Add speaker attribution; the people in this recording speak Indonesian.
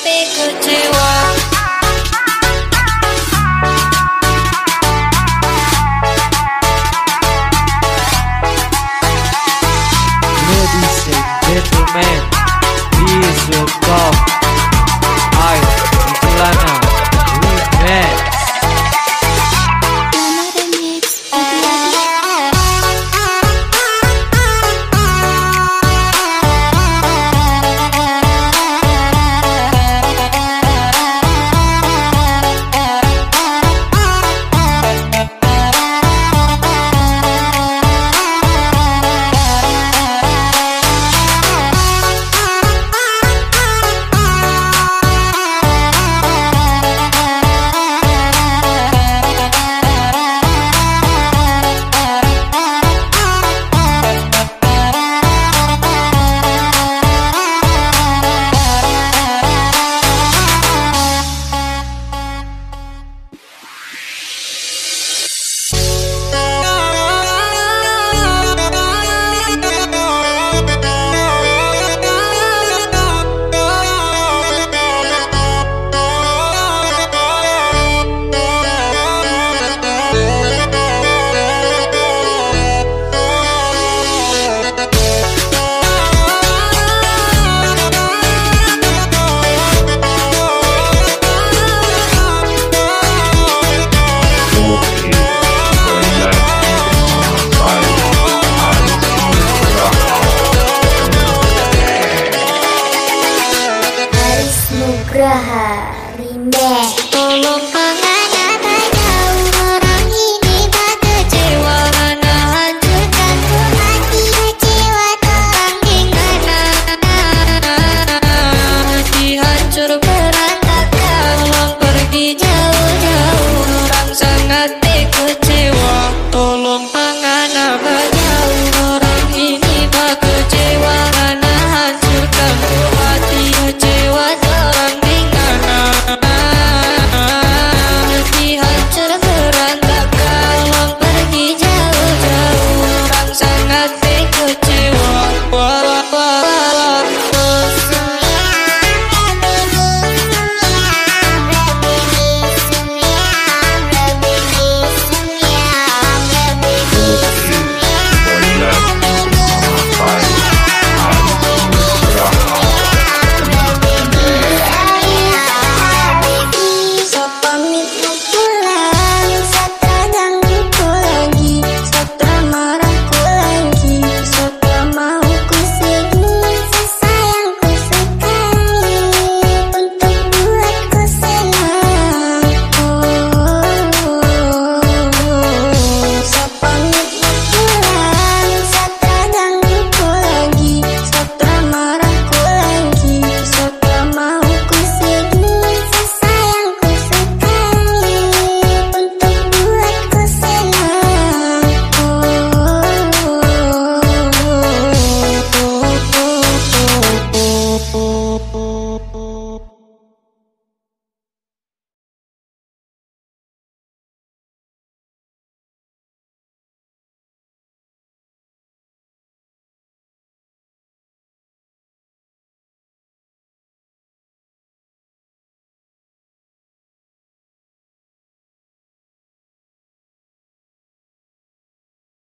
Speaker 1: Be good to work.
Speaker 2: Braha Remake